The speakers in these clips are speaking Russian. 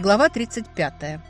Глава 35.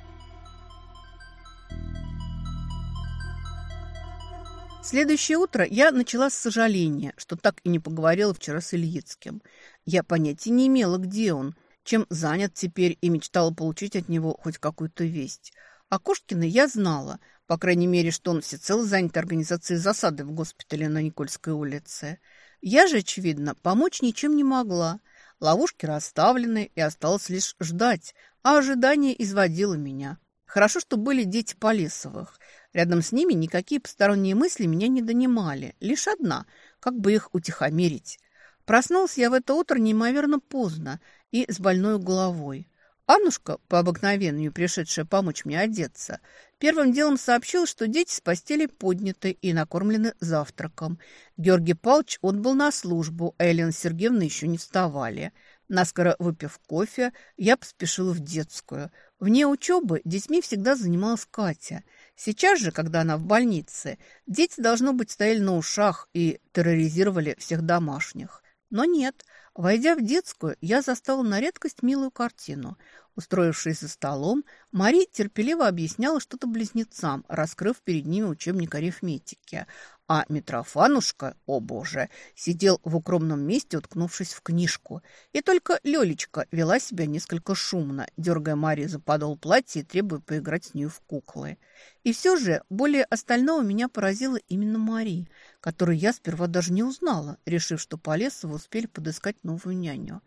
Следующее утро я начала с сожаления, что так и не поговорила вчера с Ильицким. Я понятия не имела, где он, чем занят теперь, и мечтала получить от него хоть какую-то весть. А Кошкина я знала, по крайней мере, что он всецело занят организацией засады в госпитале на Никольской улице. Я же, очевидно, помочь ничем не могла. Ловушки расставлены, и осталось лишь ждать, а ожидание изводило меня. Хорошо, что были дети Полесовых. Рядом с ними никакие посторонние мысли меня не донимали. Лишь одна – как бы их утихомирить. Проснулся я в это утро неимоверно поздно и с больной головой. Аннушка, по обыкновению пришедшая помочь мне одеться, первым делом сообщила, что дети с постели подняты и накормлены завтраком. Георгий Павлович отбыл на службу, а Елена Сергеевна еще не вставали. Наскоро выпив кофе, я поспешила в детскую. Вне учебы детьми всегда занималась Катя. Сейчас же, когда она в больнице, дети, должно быть, стояли на ушах и терроризировали всех домашних. Но нет, войдя в детскую, я застала на редкость милую картину. Устроившись за столом, Мари терпеливо объясняла что-то близнецам, раскрыв перед ними учебник арифметики. А Митрофанушка, о боже, сидел в укромном месте, уткнувшись в книжку. И только Лёлечка вела себя несколько шумно, дергая Марию за подол платья и требуя поиграть с нею в куклы. И все же более остального меня поразила именно Мари, которую я сперва даже не узнала, решив, что Полесова успели подыскать новую няню.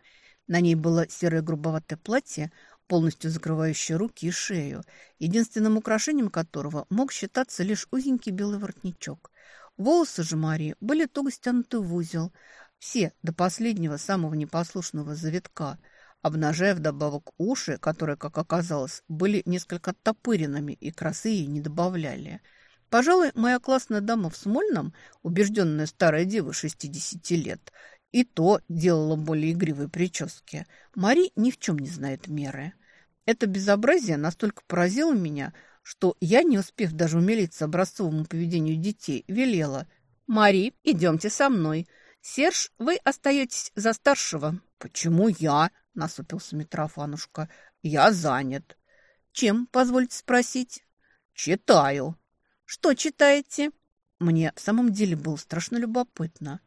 На ней было серое грубоватое платье, полностью закрывающее руки и шею, единственным украшением которого мог считаться лишь узенький белый воротничок. Волосы же Марии были туго стянуты в узел, все до последнего самого непослушного завитка, обнажая вдобавок уши, которые, как оказалось, были несколько оттопыренными и красы ей не добавляли. Пожалуй, моя классная дама в Смольном, убежденная старая дева 60 лет, и то делала более игривые прически. Мари ни в чем не знает меры. Это безобразие настолько поразило меня, что я, не успев даже умилиться образцовому поведению детей, велела. «Мари, идемте со мной. Серж, вы остаетесь за старшего». «Почему я?» – насупился Митрофанушка. «Я занят». «Чем, позвольте спросить?» «Читаю». «Что читаете?» Мне в самом деле было страшно любопытно.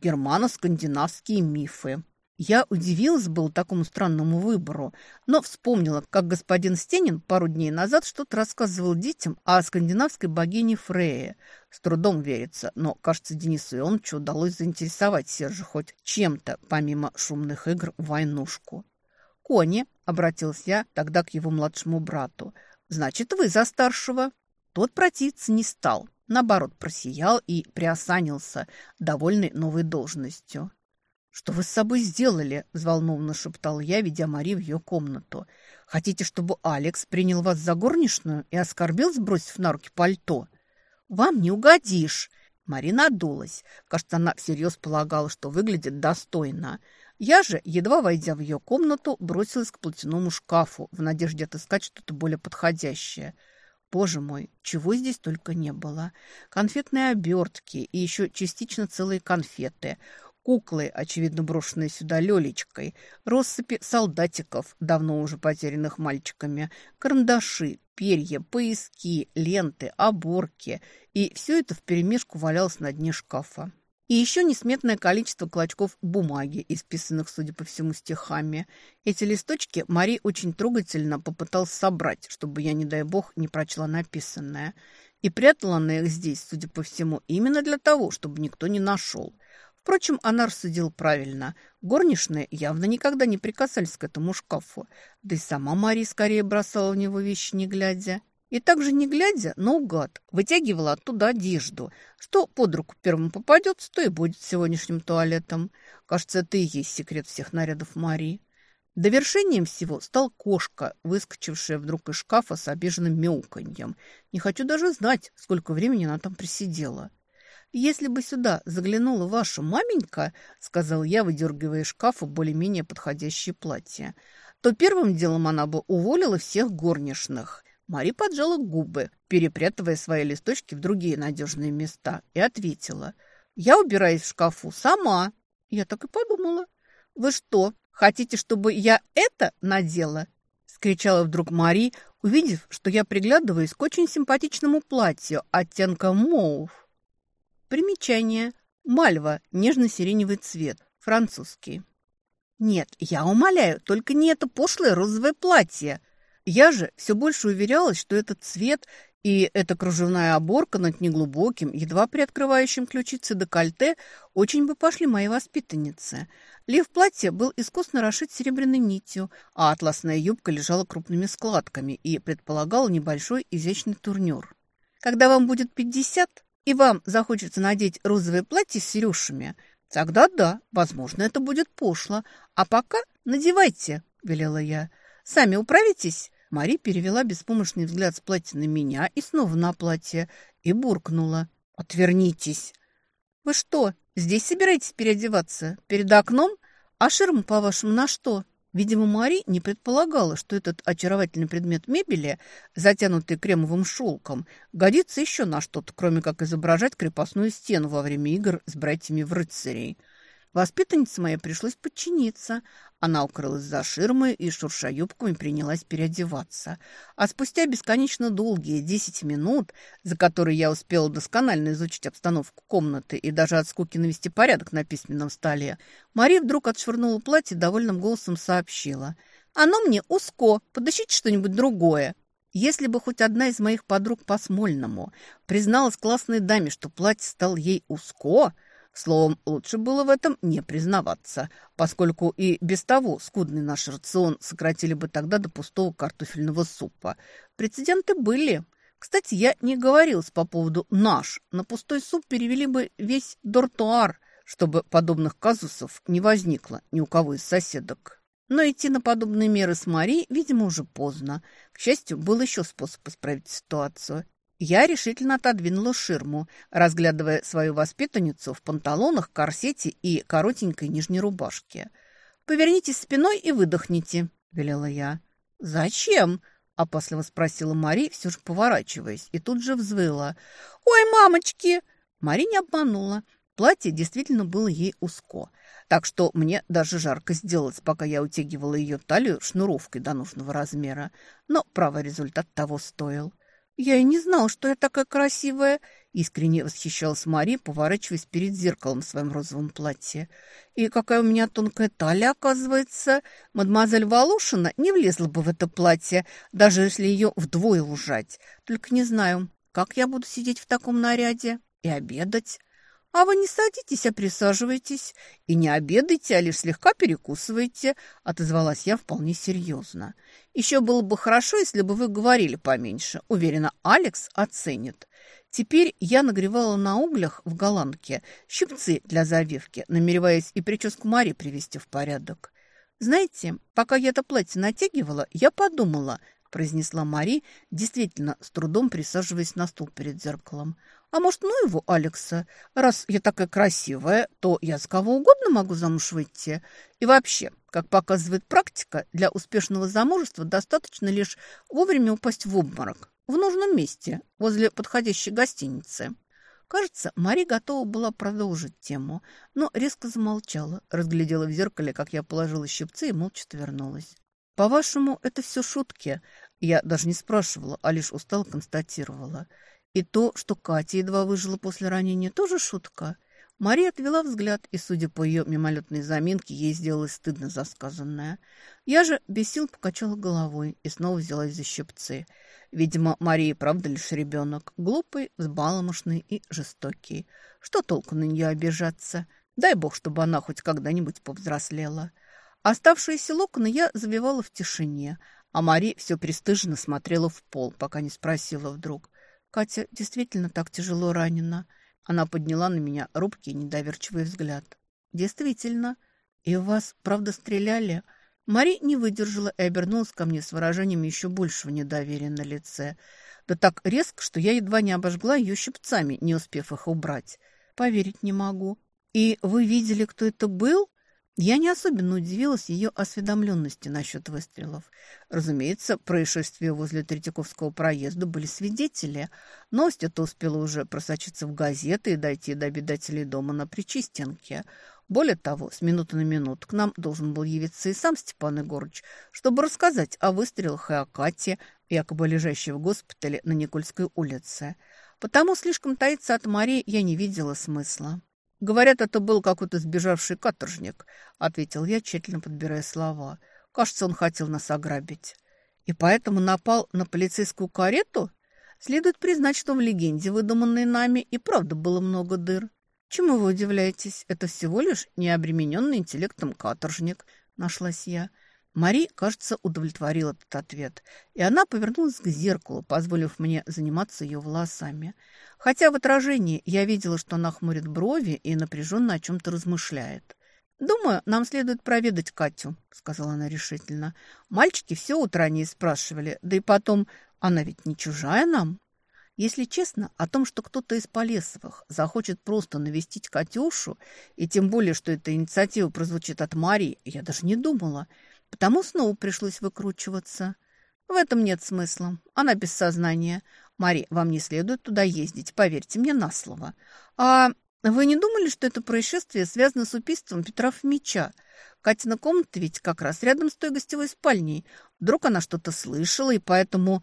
«Германо-скандинавские мифы», я удивилась был такому странному выбору, но вспомнила, как господин Стенин пару дней назад что-то рассказывал детям о скандинавской богине Фрейе. С трудом верится, но, кажется, Денису Ионовичу удалось заинтересовать Сержа хоть чем-то, помимо шумных игр войнушку. «Кони», — обратился я тогда к его младшему брату, — «значит, вы за старшего». Тот противиться не стал, наоборот, просиял и приосанился, довольный новой должностью. «Что вы с собой сделали?» – взволнованно шептал я, ведя Мари в ее комнату. «Хотите, чтобы Алекс принял вас за горничную и оскорбил, сбросив на руки пальто?» «Вам не угодишь!» Мари надулась. Кажется, она всерьез полагала, что выглядит достойно. Я же, едва войдя в ее комнату, бросилась к платяному шкафу в надежде отыскать что-то более подходящее. Боже мой, чего здесь только не было. Конфетные обертки и еще частично целые конфеты – куклы, очевидно брошенные сюда Лёлечкой, россыпи солдатиков, давно уже потерянных мальчиками, карандаши, перья, пояски, ленты, оборки. И все это вперемешку валялось на дне шкафа. И еще несметное количество клочков бумаги, исписанных, судя по всему, стихами. Эти листочки Мари очень трогательно попытался собрать, чтобы я, не дай бог, не прочла написанное. И прятала она их здесь, судя по всему, именно для того, чтобы никто не нашел – Впрочем, она рассудила правильно. Горничные явно никогда не прикасались к этому шкафу. Да и сама Мария скорее бросала в него вещи, не глядя. И также не глядя, наугад, вытягивала оттуда одежду. Что под руку первым попадется, то и будет сегодняшним туалетом. Кажется, это и есть секрет всех нарядов Марии. Довершением всего стал кошка, выскочившая вдруг из шкафа с обиженным мяуканьем. Не хочу даже знать, сколько времени она там присидела. «Если бы сюда заглянула ваша маменька», — сказал я, выдергивая из шкафа более-менее подходящее платье, то первым делом она бы уволила всех горничных. Мари поджала губы, перепрятывая свои листочки в другие надежные места, и ответила. «Я убираюсь в шкафу сама». Я так и подумала. «Вы что, хотите, чтобы я это надела?» вскричала вдруг Мари, увидев, что я приглядываюсь к очень симпатичному платью оттенка маув. Примечание. Мальва, нежно-сиреневый цвет, французский. Нет, я умоляю, только не это пошлое розовое платье. Я же все больше уверялась, что этот цвет и эта кружевная оборка над неглубоким, едва приоткрывающим ключицы декольте очень бы пошли моей воспитаннице. Лев платья был искусно расшит серебряной нитью, а атласная юбка лежала крупными складками и предполагала небольшой изящный турнюр. Когда вам будет пятьдесят, и вам захочется надеть розовое платье с серюшами, тогда да, возможно, это будет пошло. А пока надевайте, велела я. Сами управитесь? Мари перевела беспомощный взгляд с платья на меня и снова на платье и буркнула. «Отвернитесь!» «Вы что, здесь собираетесь переодеваться? Перед окном? А ширму, по-вашему, на что?» Видимо, Мари не предполагала, что этот очаровательный предмет мебели, затянутый кремовым шелком, годится еще на что-то, кроме как изображать крепостную стену во время игр с братьями в рыцарей – Воспитаннице моей пришлось подчиниться. Она укрылась за ширмой и, шурша юбками, принялась переодеваться. А спустя бесконечно долгие десять минут, за которые я успела досконально изучить обстановку комнаты и даже от скуки навести порядок на письменном столе, Мария вдруг отшвырнула платье и довольным голосом сообщила. «Оно мне узко, подыщите что-нибудь другое». Если бы хоть одна из моих подруг по Смольному призналась классной даме, что платье стало ей узко, Словом, лучше было в этом не признаваться, поскольку и без того скудный наш рацион сократили бы тогда до пустого картофельного супа. Прецеденты были. Кстати, я не говорилась по поводу «наш». На пустой суп перевели бы весь дортуар, чтобы подобных казусов не возникло ни у кого из соседок. Но идти на подобные меры с Марией, видимо, уже поздно. К счастью, был еще способ исправить ситуацию. Я решительно отодвинула ширму, разглядывая свою воспитанницу в панталонах, корсете и коротенькой нижней рубашке. «Повернитесь спиной и выдохните», – велела я. «Зачем?» – опасливо спросила Мари, все же поворачиваясь, и тут же взвыла. «Ой, мамочки!» Мари не обманула. Платье действительно было ей узко, так что мне даже жарко сделалось, пока я утягивала ее талию шнуровкой до нужного размера. Но, право, результат того стоил. «Я и не знал, что я такая красивая!» Искренне восхищалась Мари, поворачиваясь перед зеркалом в своем розовом платье. «И какая у меня тонкая талия, оказывается! Мадемуазель Волошина не влезла бы в это платье, даже если ее вдвое ужать. Только не знаю, как я буду сидеть в таком наряде и обедать. «А вы не садитесь, а присаживайтесь. И не обедайте, а лишь слегка перекусывайте», — отозвалась я вполне серьезно. «Еще было бы хорошо, если бы вы говорили поменьше. Уверена, Алекс оценит». Теперь я нагревала на углях в голландке щипцы для завивки, намереваясь и прическу Мари привести в порядок. Знаете, пока я это платье натягивала, я подумала, произнесла Мари, действительно с трудом присаживаясь на стул перед зеркалом. А может, ну его, Алекса? Раз я такая красивая, то я с кого угодно могу замуж выйти. И вообще, как показывает практика, для успешного замужества достаточно лишь вовремя упасть в обморок в нужном месте, возле подходящей гостиницы. Кажется, Мари готова была продолжить тему, но резко замолчала, разглядела в зеркале, как я положила щипцы и молча вернулась. «По-вашему, это все шутки?» Я даже не спрашивала, а лишь устало констатировала – и то, что Катя едва выжила после ранения, тоже шутка. Мария отвела взгляд, и, судя по ее мимолетной заминке, ей сделалось стыдно за сказанное. Я же без сил покачала головой и снова взялась за щипцы. Видимо, Мария правда лишь ребенок, глупый, взбаломошный и жестокий. Что толку на нее обижаться? Дай бог, чтобы она хоть когда-нибудь повзрослела. Оставшиеся локоны я завивала в тишине, а Мари все пристыженно смотрела в пол, пока не спросила вдруг. Катя действительно так тяжело ранена. Она подняла на меня робкий недоверчивый взгляд. «Действительно. И у вас, правда, стреляли?» Мари не выдержала и обернулась ко мне с выражением еще большего недоверия на лице. Да так резко, что я едва не обожгла ее щипцами, не успев их убрать. Поверить не могу. «И вы видели, кто это был?» Я не особенно удивилась ее осведомленности насчет выстрелов. Разумеется, происшествия возле Третьяковского проезда были свидетели. Новость эта успела уже просочиться в газеты и дойти до обитателей дома на Причистенке. Более того, с минуты на минуту к нам должен был явиться и сам Степан Егорыч, чтобы рассказать о выстрелах и о Кате, якобы лежащей в госпитале на Никольской улице. Потому слишком таиться от Марии я не видела смысла. «Говорят, это был какой-то сбежавший каторжник», — ответил я, тщательно подбирая слова. «Кажется, он хотел нас ограбить». «И поэтому напал на полицейскую карету?» Следует признать, что в легенде, выдуманной нами, и правда было много дыр. Чему вы удивляетесь? Это всего лишь необремененный интеллектом каторжник, нашлась я. Мари, кажется, удовлетворил этот ответ, и она повернулась к зеркалу, позволив мне заниматься ее волосами. Хотя в отражении я видела, что она хмурит брови и напряженно о чем-то размышляет. «Думаю, нам следует проведать Катю», — сказала она решительно. «Мальчики все утро не спрашивали, да и потом, она ведь не чужая нам». Если честно, о том, что кто-то из Полесовых захочет просто навестить Катюшу, и тем более, что эта инициатива прозвучит от Марии, я даже не думала — Потому снова пришлось выкручиваться. В этом нет смысла. Она без сознания. Мари, вам не следует туда ездить, поверьте мне на слово. А вы не думали, что это происшествие связано с убийством Петра Фомича? Катина комната ведь как раз рядом с той гостевой спальней. Вдруг она что-то слышала, и поэтому...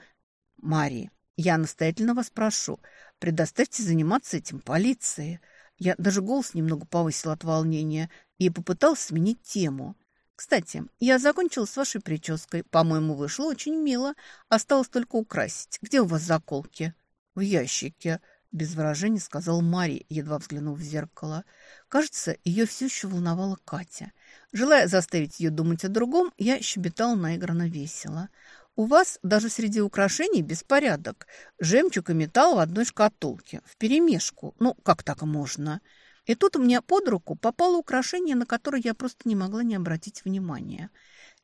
Мари, я настоятельно вас прошу, предоставьте заниматься этим полиции. Я даже голос немного повысил от волнения и попытался сменить тему. Кстати, я закончила с вашей прической. По-моему, вышло очень мило. Осталось только украсить. Где у вас заколки? В ящике, без выражения сказал Мари, едва взглянув в зеркало. Кажется, ее все еще волновала Катя. Желая заставить ее думать о другом, я щебетала наигранно весело. У вас даже среди украшений беспорядок. Жемчуг и металл в одной шкатулке, в перемешку. Ну, как так можно? И тут мне под руку попало украшение, на которое я просто не могла не обратить внимания.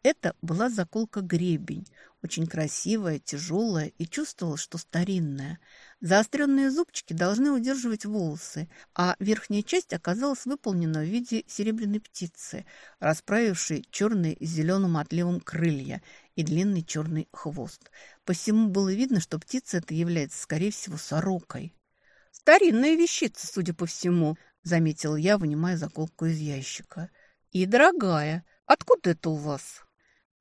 Это была заколка-гребень, очень красивая, тяжелая и чувствовала, что старинная. Заостренные зубчики должны удерживать волосы, а верхняя часть оказалась выполнена в виде серебряной птицы, расправившей черный с зеленым отливом крылья и длинный черный хвост. По всему было видно, что птица эта является, скорее всего, сорокой. «Старинная вещица, судя по всему», заметил я, вынимая заколку из ящика. «И дорогая. Откуда это у вас?»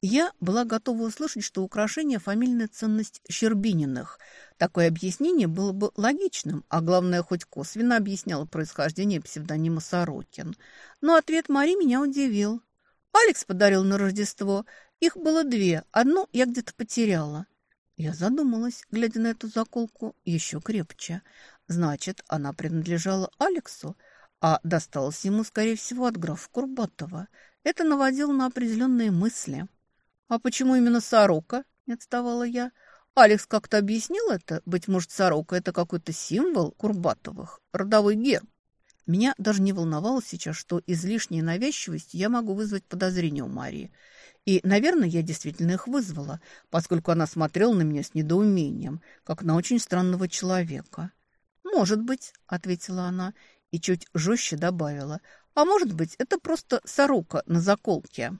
Я была готова услышать, что украшение – фамильная ценность Щербининых. Такое объяснение было бы логичным, а главное, хоть косвенно объясняло происхождение псевдонима Сорокин. Но ответ Мари меня удивил. «Алекс подарил на Рождество. Их было две. Одну я где-то потеряла». Я задумалась, глядя на эту заколку, еще крепче. Значит, она принадлежала Алексу – а досталось ему, скорее всего, от графа Курбатова. Это наводило на определенные мысли. «А почему именно сорока?» – не отставала я. «Алекс как-то объяснил это? Быть может, сорока – это какой-то символ Курбатовых, родовой герб?» Меня даже не волновало сейчас, что излишней навязчивостью я могу вызвать подозрения у Марии. И, наверное, я действительно их вызвала, поскольку она смотрела на меня с недоумением, как на очень странного человека. «Может быть», — ответила она, и чуть жестче добавила. «А может быть, это просто сорока на заколке».